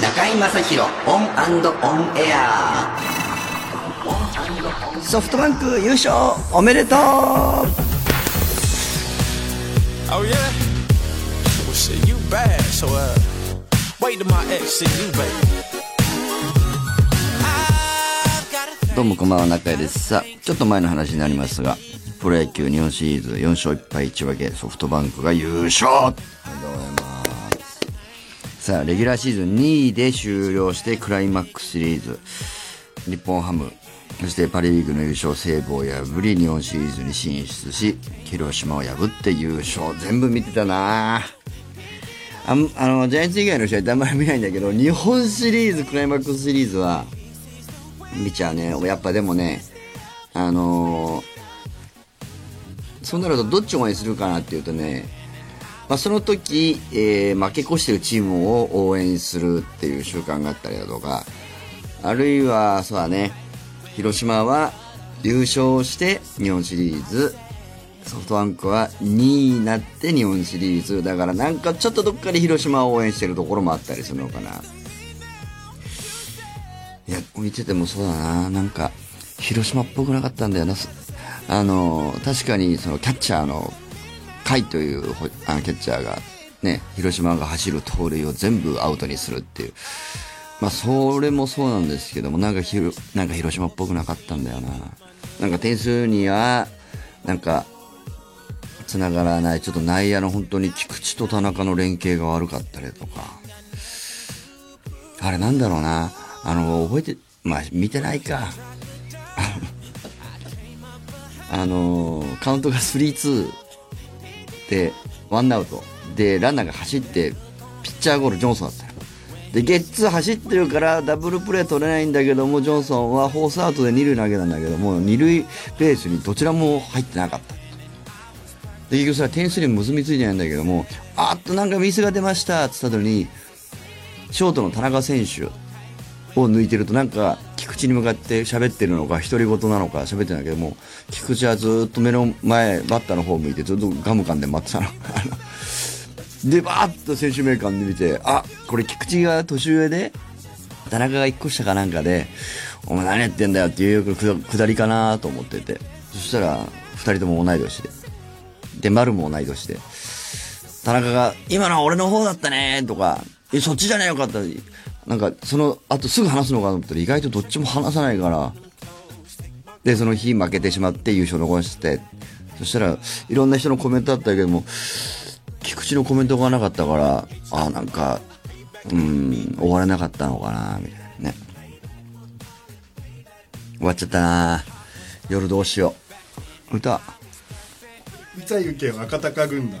中居正広オンオンエアソフトバンク優勝おめでとう Oh yeah? Well shit, you bad, so uh wait till my ex see you, baby. どうもこんばんは中居です。さあちょっと前の話になりますがプロ野球日本シリーズ4勝1敗1分けソフトバンクが優勝。ありがとうございます。さあレギュラーシーズン2位で終了してクライマックスシリーズ。日本ハムそしてパ・リリーグの優勝西武を破り日本シリーズに進出し広島を破って優勝。全部見てたな。ああのジャイアンツ以外の試合ってあんまり見ないんだけど日本シリーズクライマックスシリーズは見ちゃうね。やっぱでもねあのーそうなるとどっちを応援するかなっていうとね、まあ、その時、えー負け越してるチームを応援するっていう習慣があったりだとかあるいはそうだね広島は優勝して日本シリーズソフトバンクは2位になって日本シリーズ。だからなんかちょっとどっかで広島を応援してるところもあったりするのかな。いや見ててもそうだな。なんか広島っぽくなかったんだよな。あの確かにそのキャッチャーの甲斐というあのキャッチャーがね広島が走る盗塁を全部アウトにするっていう。まあそれもそうなんですけどもなんかひろなんか広島っぽくなかったんだよな。なんか点数にはなんか繋がらない。ちょっと内野の本当に菊池と田中の連携が悪かったりとか。あれなんだろうな。あの、覚えて、まあ、見てないか。あの、カウントが3-2で、ワンアウト。で、ランナーが走って、ピッチャーゴール、ジョンソンだったよ。で、ゲッツー走ってるから、ダブルプレー取れないんだけども、ジョンソンはフォースアウトで二塁投げたんだけども、二塁ベースにどちらも入ってなかった。で、結局それは点数に結びついてないんだけども、あっとなんかミスが出ましたって言った時に、ショートの田中選手を抜いてるとなんか菊池に向かって喋ってるのか独り言なのか喋ってるんだけども菊池はずっと目の前バッターの方向いてずっとガム噛んで待ってたの でバーッと選手名鑑で見てあこれ菊池が年上で田中が1個下かなんかでお前何やってんだよっていうくだくだりかなと思ってて。そしたら2人とも同い年で。で丸も同い年で。田中が、今のは俺の方だったねとか、え、そっちじゃねえよかった。なんか、その後すぐ話すのかと思ったら意外とどっちも話さないから、で、その日負けてしまって優勝残して、そしたら、いろんな人のコメントあったけども、菊池のコメントがなかったから、あ、なんか、うん、終わらなかったのかな、みたいなね。終わっちゃったな夜どうしよう。歌。歌ゆけ若鷹軍団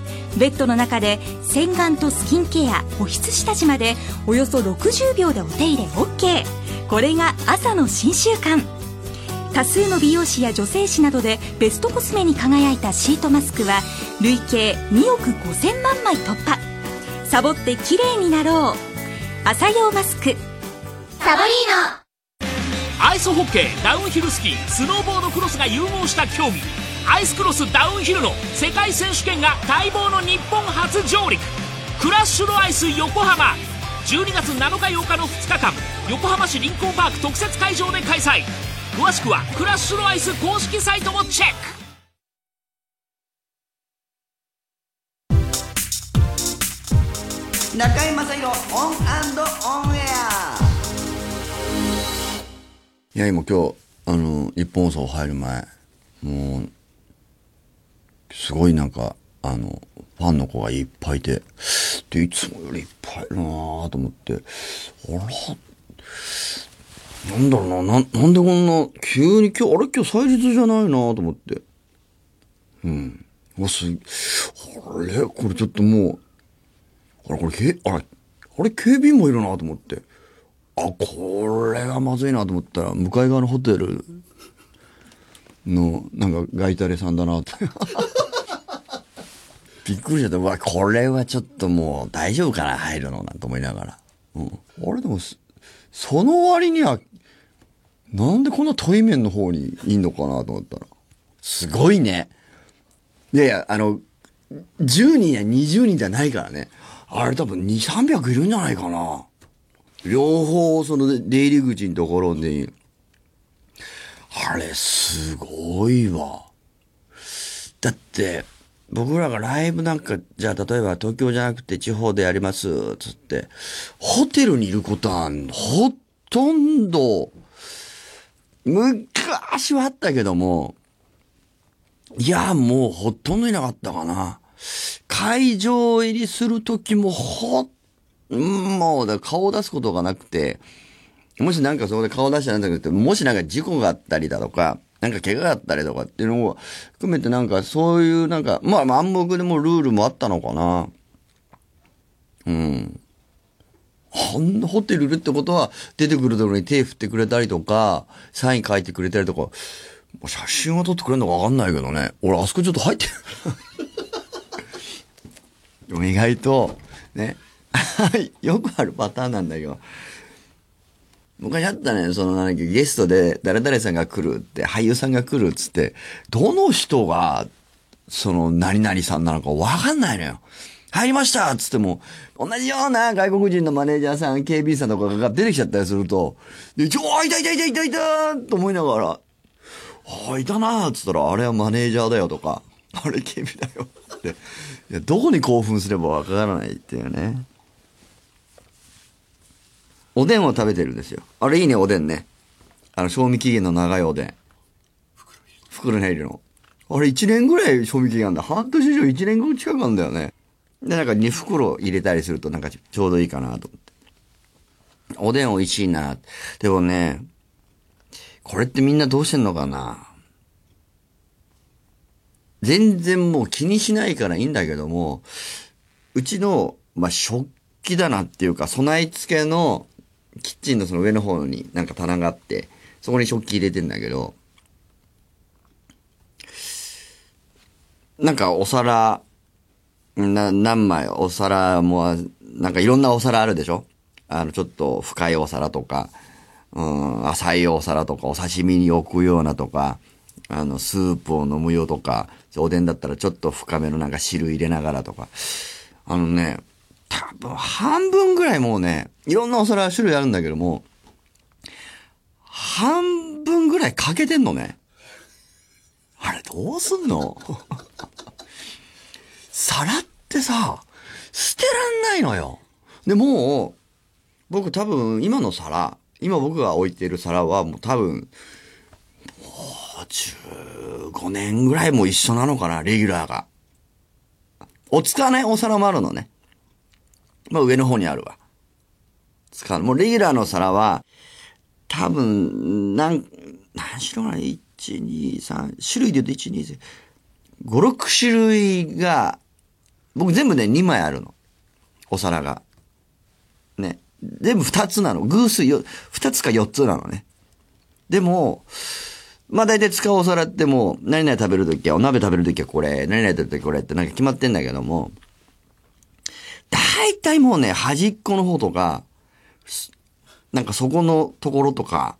ベッドの中で洗顔とスキンケア保湿下地までおよそ60秒でお手入れ OK これが朝の新習慣。多数の美容師や女性誌などでベストコスメに輝いたシートマスクは累計2億5000万枚突破。サボって綺麗になろう。朝用マスク。サボリーノ。アイスホッケーダウンヒルスキースノーボードクロスが融合した競技アイスクロスダウンヒルの世界選手権が待望の日本初上陸。クラッシュドアイス横浜。12月7日8日の2日間横浜市臨港パーク特設会場で開催。詳しくはクラッシュドアイス公式サイトをチェック。中居正広オンオンエア。いや今今日あのニッポン放送入る前もうすごいなんかあのファンの子がいっぱいいてでいつもよりいっぱいいるなぁと思ってあらなんだろうなななんでこんな急に今日あれ今日祭日じゃないなぁと思ってうんわすあれ？これちょっともうあれ、これ、けあれ、あれ、警備員もいるなと思って。あ、これはまずいなと思ったら、向かい側のホテルの、なんか、ガイタレさんだなって。びっくりしちゃった。うわ、これはちょっともう大丈夫かな、入るのなんて思いながら。うん。あれでも、そその割には、なんでこんな対面の方にいんのかなと思ったら。すごいね。いやいや、あの、10人や20人じゃないからね。あれ多分2、300いるんじゃないかな。両方、その出入り口のところに。あれ、すごいわ。だって、僕らがライブなんか、じゃあ例えば東京じゃなくて地方でやります、つって、ホテルにいることは、ほとんど、昔はあったけども、いや、もうほとんどいなかったかな。会場入りするときもほ、んもうだ顔を出すことがなくて、もしなんかそこで顔出したらなんだけど、もしなんか事故があったりだとか、なんか怪我があったりとかっていうのを含めてなんかそういうなんか、まあ暗黙でもルールもあったのかな。うん。ほんホテルいるってことは、出てくるところに手振ってくれたりとか、サイン書いてくれたりとか、写真は撮ってくれるのかわかんないけどね。俺、あそこちょっと入ってる。でも意外と、ね、はいよくあるパターンなんだけど、昔あったね、そのなんかゲストで誰々さんが来るって、俳優さんが来るっつって、どの人が、その何々さんなのかわかんないのよ。入りましたっつっても、同じような外国人のマネージャーさん、警備員さんとかが出てきちゃったりすると、で、ちょ、あいたいたいたいたいたと思いながら、あ、いたなっつったら、あれはマネージャーだよとか、あれ警備だよって。どこに興奮すればわからないっていうね。おでんを食べてるんですよ。あれいいね、おでんね。あの、賞味期限の長いおでん。袋に入るの。あれ1年ぐらい賞味期限あんだ。半年以上1年ぐらい近くあんだよね。で、なんか2袋入れたりするとなんかちょうどいいかなと思って。おでん美味しいな。でもね、これってみんなどうしてんのかな全然もう気にしないからいいんだけども、うちの、まあ、食器棚っていうか、備え付けのキッチンのその上の方になんか棚があって、そこに食器入れてんだけど、なんかお皿、な、何枚、お皿も、なんかいろんなお皿あるでしょ？あの、ちょっと深いお皿とか、うん、浅いお皿とか、お刺身に置くようなとか、あの、スープを飲むよとか、おでんだったらちょっと深めのなんか汁入れながらとか。あのね、多分半分ぐらいもうね、いろんなお皿種類あるんだけども、半分ぐらい欠けてんのね。あれどうすんの？皿ってさ、捨てらんないのよ。で、もう、僕多分今の皿、今僕が置いてる皿はもう多分、もう15年ぐらいも一緒なのかな、レギュラーが。お使わないお皿もあるのね。まあ上の方にあるわ。使う。もうレギュラーの皿は、多分、なん、何種類かな ?1、2、3、種類で言うと1、2、3、5、6種類が、僕全部ね、2枚あるの。お皿が。ね。全部2つなの。偶数よ、2つか4つなのね。でも、まあ大体使うお皿ってもう、何々食べるときは、お鍋食べるときはこれ、何々食べるときはこれってなんか決まってんだけども、大体もうね、端っこの方とか、なんかそこのところとか、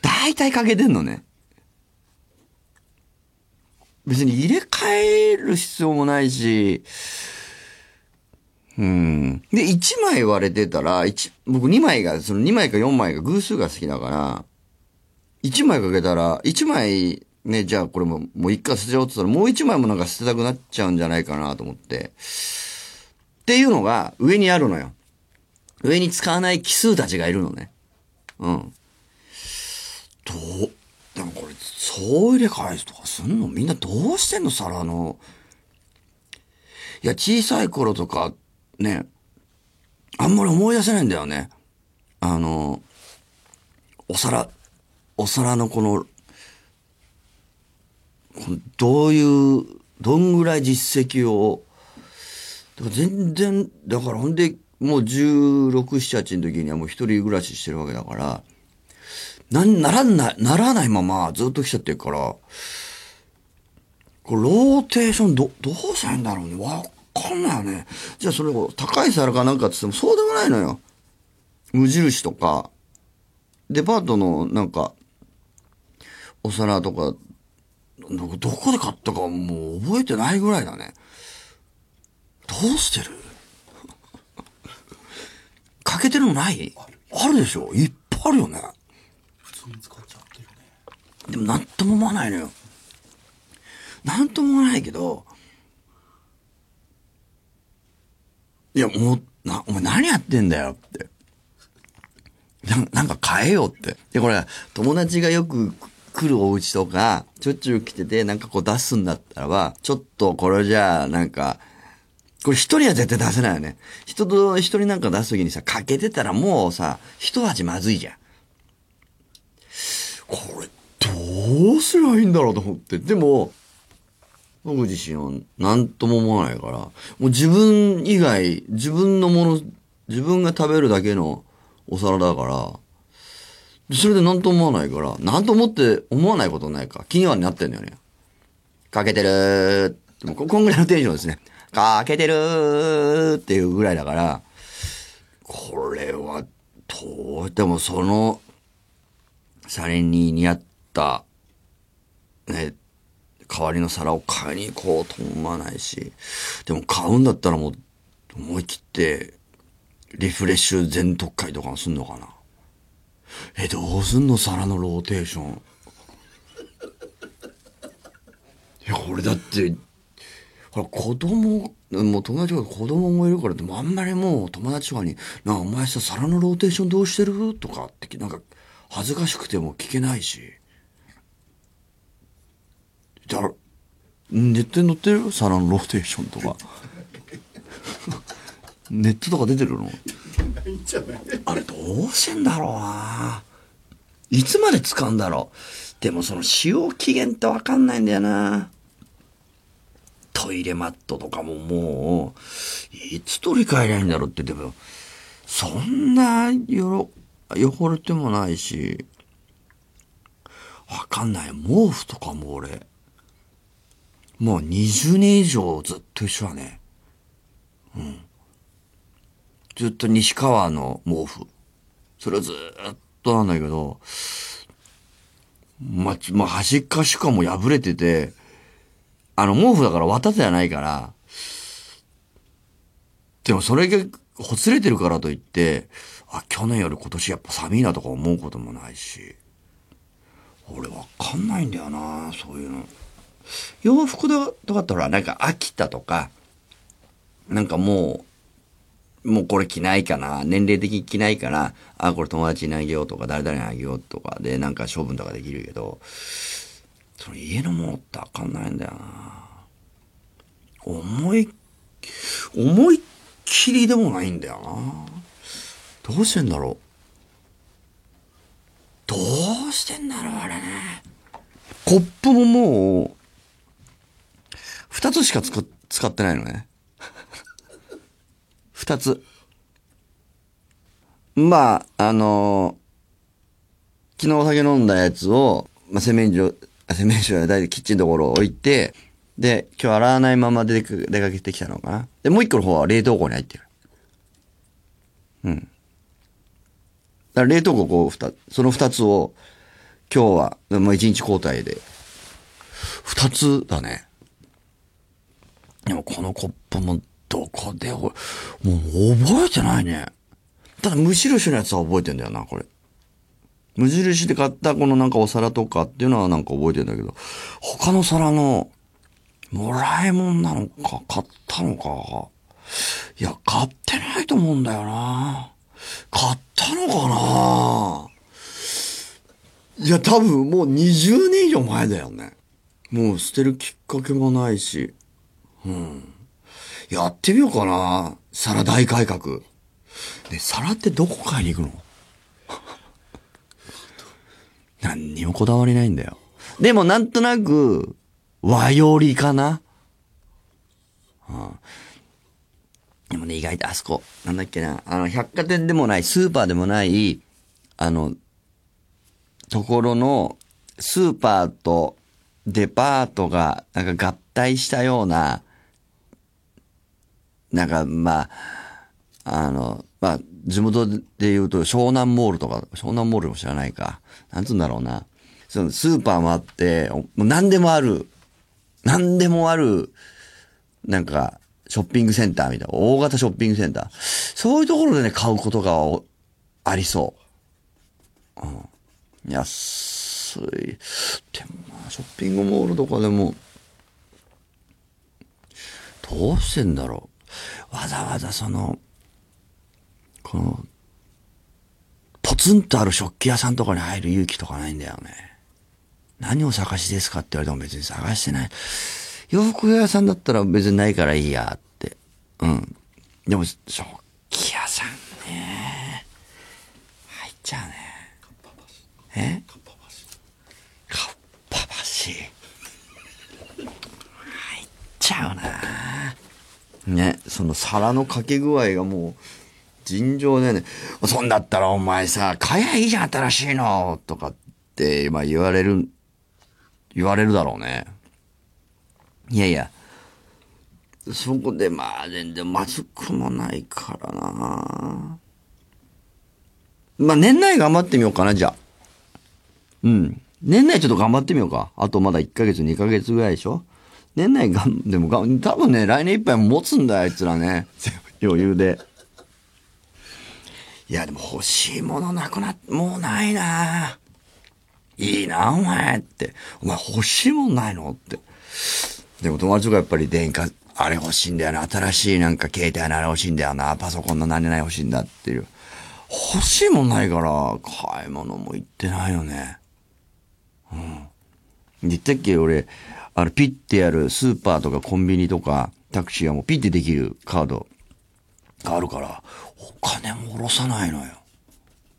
大体欠けてんのね。別に入れ替える必要もないし、うん。で、1枚割れてたら、一僕2枚が、その2枚か4枚が偶数が好きだから、1枚かけたら、1枚、ね、じゃあこれも、もう一回捨てちゃおうって言ったら、もう1枚もなんか捨てたくなっちゃうんじゃないかなと思って。っていうのが上にあるのよ。上に使わない奇数たちがいるのね。うん。どう、でもこれ、総入れ替えとかすんの？みんなどうしてんの？皿の。いや、小さい頃とか、ね、あんまり思い出せないんだよね。あの、お皿、お皿のこの、このどういう、どんぐらい実績を、全然、だからほんで、もう16、7、8の時にはもう一人暮らししてるわけだから、な、ならない、ならないままずっと来ちゃってるから、これローテーションど、どうしたらいいんだろうね。わかんないよね。じゃあそれを高い皿かなんかって言ってもそうでもないのよ。無印とか、デパートのなんか、お皿とか、どこで買ったかもう覚えてないぐらいだね。どうしてる？欠けてるのない？あるでしょ？いっぱいあるよね。普通に使っちゃってるねでもなんとも思わないのよ。なんとも思わないけど、いや、もう、な、お前何やってんだよって。ななんか変えようって。で、これ、友達がよく来るお家とか、ちょっちゅう来てて、なんかこう出すんだったらば、ちょっとこれじゃあ、なんか、これ一人は絶対出せないよね。人と一人なんか出すときにさ、かけてたらもうさ、一味まずいじゃん。これ、どうすりゃいいんだろうと思って。でも、僕自身は何とも思わないから、もう自分以外、自分のもの、自分が食べるだけのお皿だから、それで何とも思わないから、何と思って思わないことないか。気にはなってんだよね。かけてるーってもこんぐらいのテンションですね。かけてるっていうぐらいだから、これは、どう、でもその、シャレに似合った、ね、代わりの皿を買いに行こうと思わないし、でも買うんだったらもう、思い切って、リフレッシュ全とっかえとかすんのかな。え、どうすんの皿のローテーション。いや、これだって、ほら、子供、もう友達が子供もいるからって、もあんまりもう友達とかに、なあ、お前さ、皿のローテーションどうしてる？とかって、なんか、恥ずかしくても聞けないし。だから、ネットに載ってる皿のローテーションとか。ネットとか出てるの？あれどうしてんだろうないつまで使うんだろうでもその使用期限ってわかんないんだよな。トイレマットとかももう、いつ取り替えりゃいんだろうって、でも、そんなよろ、汚れてもないし、わかんない。毛布とかも俺、もう20年以上ずっと一緒だね。うんずっと西川の毛布。それはずっとなんだけど、ま、ま、端っかしかも破れてて、あの、毛布だから綿じゃないから、でもそれがほつれてるからといって、あ、去年より今年やっぱ寒いなとか思うこともないし、俺わかんないんだよなそういうの。洋服だとかってほら、なんか飽きたとか、なんかもう、もうこれ着ないかな、年齢的に着ないから、あ、これ友達にあげようとか、誰々にあげようとかで、なんか処分とかできるけど、その家のものってわかんないんだよな思い、思いっきりでもないんだよな。どうしてんだろう。どうしてんだろう、あれね。コップももう、二つしか使使ってないのね。二つ。まあ、あの昨日お酒飲んだやつを、まあ、洗面所、洗面所や大体キッチンのところを置いて、で、今日洗わないまま出か出かけてきたのかな。で、もう一個の方は冷凍庫に入ってる。うん。だから冷凍庫こう、二その二つを、今日は、まあ、一日交代で、二つだね。でもこのコップもどこで、もう覚えてないね。ただ無印のやつは覚えてんだよな、これ。無印で買ったこのなんかお皿とかっていうのはなんか覚えてんだけど、他の皿の、もらいもんなのか、買ったのか。いや、買ってないと思うんだよな。買ったのかないや、多分もう20年以上前だよね。もう捨てるきっかけもないし。うん。やってみようかな。皿大改革。で、皿ってどこ買いに行くの？何にもこだわりないんだよ。でもなんとなく、和よりかな。うん。でもね、意外とあそこ、なんだっけな、あの、百貨店でもない、スーパーでもない、あの、ところの、スーパーとデパートが、なんか合体したような、なんか、まあ、あの、まあ、地元で言うと湘南モールとか、湘南モールも知らないか。なんつうんだろうな。そのスーパーもあって、もう何でもある、何でもある、なんか、ショッピングセンターみたいな、大型ショッピングセンター。そういうところでね、買うことがありそう。うん。安い。でもまあ、ショッピングモールとかでも、どうしてんだろう。わざわざその、この、ポツンとある食器屋さんとかに入る勇気とかないんだよね。何を探しですかって言われても別に探してない。洋服屋さんだったら別にないからいいやって。うん。でも、食器屋さんね。入っちゃうね。え？かっぱ橋。入っちゃうな。ね、その皿のかけ具合がもう、尋常でね、そんだったらお前さ、買えいいじゃん、新しいのとかって、まあ言われる、言われるだろうね。いやいや、そこでまあ全然まずくもないからな。まあ年内頑張ってみようかな、じゃあ。うん。年内ちょっと頑張ってみようか。あとまだ1ヶ月、2ヶ月ぐらいでしょ年内がん、でもがん、多分ね、来年いっぱい持つんだよ、あいつらね。余裕で。いや、でも欲しいものなくなっ、もうないないいな、お前って。お前欲しいもんないのって。でも友達とかやっぱり電化、あれ欲しいんだよな。新しいなんか携帯のあれ欲しいんだよな。パソコンの何々欲しいんだっていう。欲しいもんないから、買い物も行ってないよね。うん。言ったっけ俺、あの、ピッてやるスーパーとかコンビニとかタクシーがもうピッてできるカードがあるから、お金も下ろさないのよ。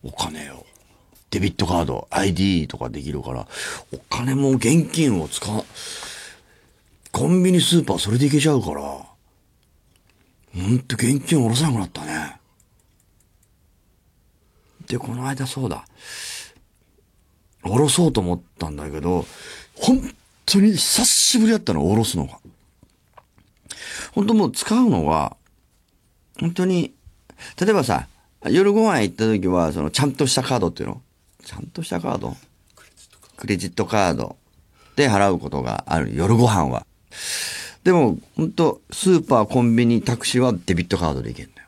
お金を。デビットカード、ID とかできるから、お金も現金を使う。コンビニスーパーそれでいけちゃうから、ほんと現金下ろさなくなったね。で、この間そうだ。下ろそうと思ったんだけど、本当に久しぶりだったの、下ろすのが。本当もう使うのは、本当に、例えばさ、夜ご飯行った時は、その、ちゃんとしたカードっていうの？ちゃんとしたカード？クレジットカードで払うことがある、夜ご飯は。でも、本当スーパー、コンビニ、タクシーはデビットカードで行けんだよ。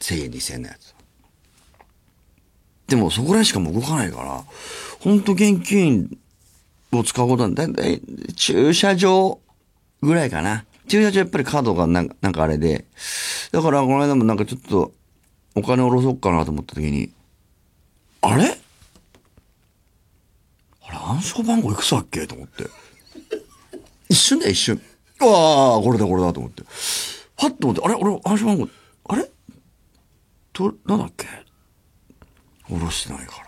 1000円、2000円のやつ。でも、そこらしかも動かないから、本当現金を使うことは、だいたい駐車場ぐらいかな。駐車場やっぱりカードがなんかなんかあれで、だからこの間もなんかちょっとお金下ろそうかなと思った時に、あれ？あれ暗証番号いくつだっけ？と思って。一瞬だよ、一瞬。ああ、これだこれだと思って。パッと思って、あれ？俺、暗証番号、あれ？と、なんだっけ？下ろしてないか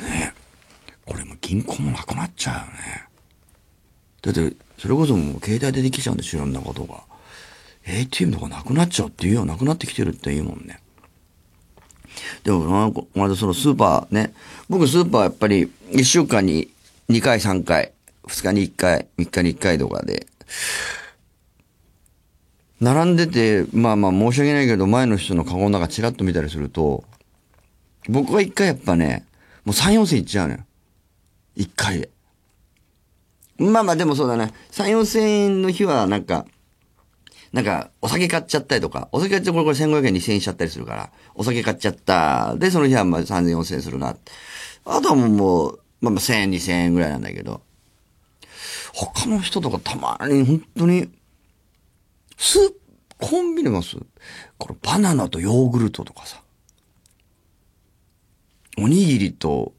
ら。ねえ。これも銀行もなくなっちゃうよね。だって、それこそもう携帯でできちゃうんでしょ、いろんなことが。ATM とかなくなっちゃうっていうよ、なくなってきてるって言うもんね。でも、まあこの間そのスーパーね、僕スーパーやっぱり1週間に2回3回、2日に1回、3日に1回とかで、並んでて、まあまあ申し訳ないけど、前の人のカゴの中チラッと見たりすると、僕は一回やっぱね、もう3、4千いっちゃうのよ。一回で。まあまあでもそうだね。3、4千円の日はなんか、なんか、お酒買っちゃったりとか、お酒買っちゃこれこれ1500円2000円しちゃったりするから、お酒買っちゃった。で、その日はまあ3000、4000円するな。あとはもう、まあまあ1000円、2000円ぐらいなんだけど、他の人とかたまに本当に、スープコンビニますこれバナナとヨーグルトとかさ、おにぎりと、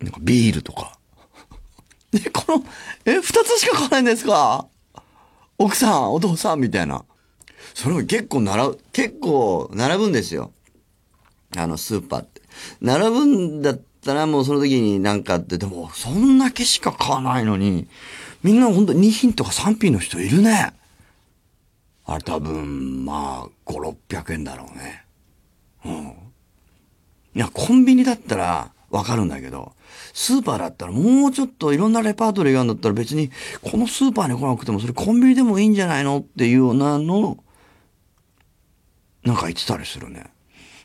なんかビールとか。で、この、え、二つしか買わないんですか？奥さん、お父さんみたいな。それも結構並ぶ、結構並ぶんですよ。あの、スーパーって。並ぶんだったらもうその時になんかって、でも、そんだけしか買わないのに、みんなほんと2品とか3品の人いるね。あれ多分、まあ、5、600円だろうね。うん。いや、コンビニだったらわかるんだけど、スーパーだったらもうちょっといろんなレパートリーがあるんだったら別に、このスーパーに来なくてもそれコンビニでもいいんじゃないのっていうようなの、なんか言ってたりするね。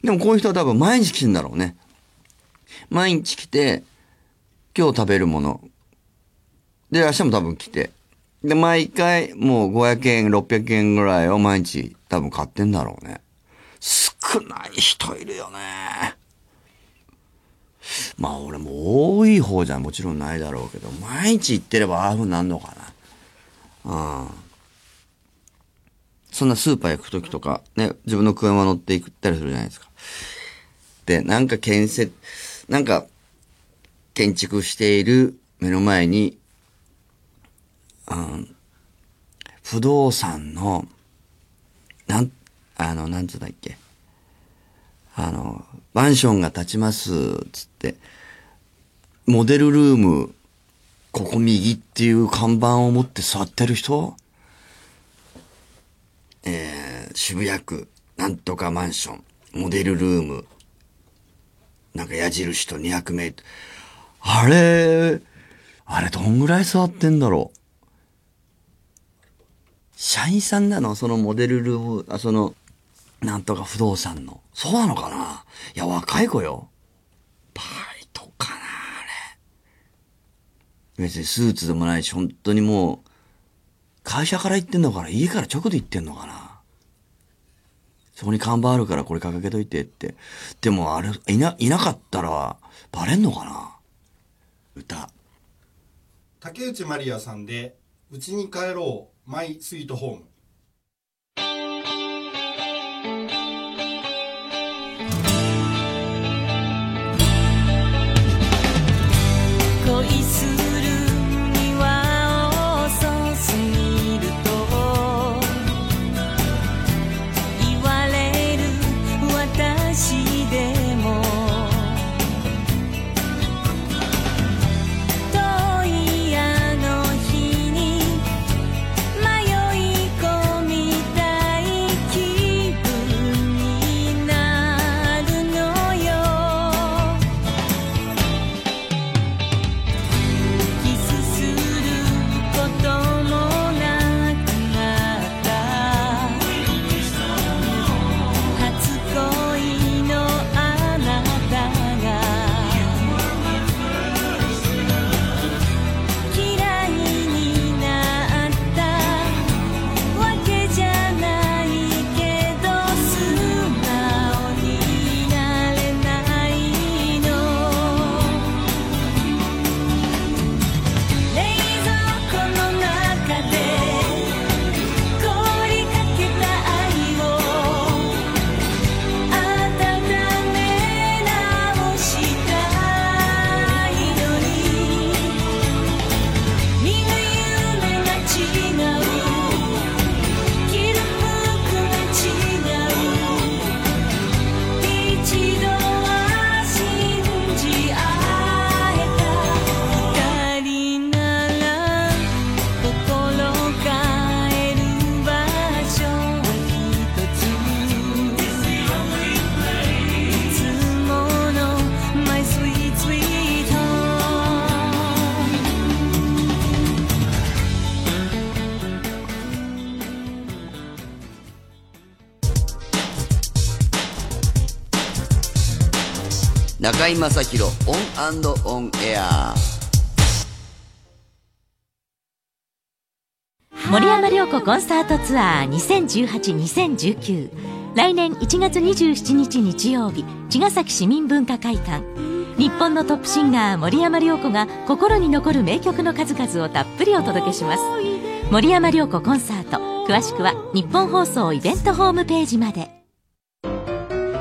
でもこういう人は多分毎日来てんだろうね。毎日来て、今日食べるもの。で、明日も多分来て。で、毎回もう500円、600円ぐらいを毎日多分買ってんだろうね。少ない人いるよね。まあ俺も多い方じゃもちろんないだろうけど、毎日行ってればああいうになんのかな。うん。そんなスーパー行くときとか、ね、自分の車乗って行ったりするじゃないですか。で、なんか建設、なんか、建築している目の前に、うん、不動産の、なん、あの、なんつうんだっけ。あの、マンションが建ちます、つって、モデルルーム、ここ右っていう看板を持って座ってる人えー、渋谷区、なんとかマンション、モデルルーム、なんか矢印と200メートル。あれ、あれどんぐらい座ってんだろう。社員さんなの？そのモデルルーム、あ、その、なんとか不動産の。そうなのかな？いや、若い子よ。バイトかなあれ。別にスーツでもないし、本当にもう、会社から行ってんのかな？家から直で行ってんのかな？そこに看板あるからこれ掲げといてって。でもあれ、いな、いなかったら、バレんのかな？歌。竹内まりやさんで「うちに帰ろうマイスイートホーム」中居正広オンオンエア。森山良子コンサートツアー2018-2019来年1月27日日曜日茅ヶ崎市民文化会館。日本のトップシンガー森山良子が心に残る名曲の数々をたっぷりお届けします。森山良子コンサート詳しくはニッポン放送イベントホームページまで。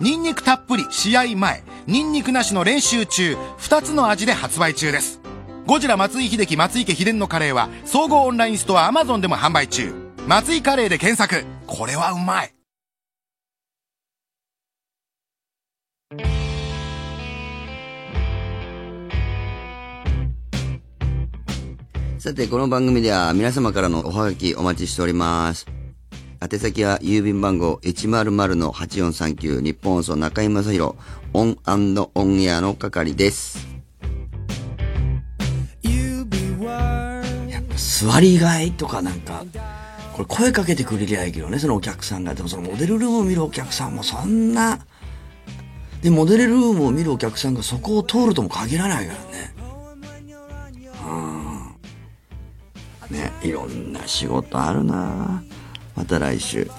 ニンニクたっぷり試合前ニンニクなしの練習中2つの味で発売中です。ゴジラ松井秀喜松井家秘伝のカレーは総合オンラインストアアマゾンでも販売中。松井カレーで検索。これはうまい。さて、この番組では皆様からのおはがきお待ちしております。宛先は郵便番号100-8439ニッポン放送中居正広オンオンエアの係です。やっぱ座りがいとかなんか、これ声かけてくれりゃいいけどね、そのお客さんが。でもそのモデルルームを見るお客さんもそんな、で、モデルルームを見るお客さんがそこを通るとも限らないからね。うんね、いろんな仕事あるなまた来週。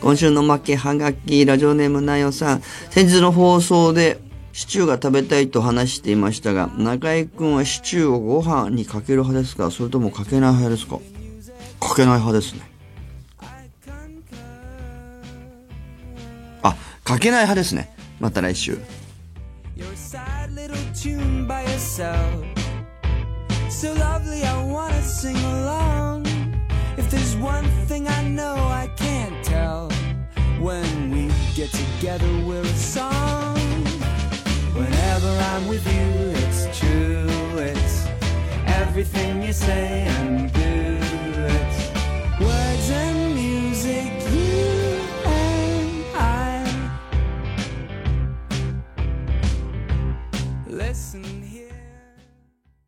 今週の負けはがき、ラジオネームなよさん。先日の放送で、シチューが食べたいと話していましたが、中居くんはシチューをご飯にかける派ですか？それともかけない派ですか？かけない派ですね。あ、かけない派ですね。また来週。So lovely, I wanna sing along. One thing I know I can't tell, when we get together, we're a song. Whenever I'm with you, it's true, it's everything you say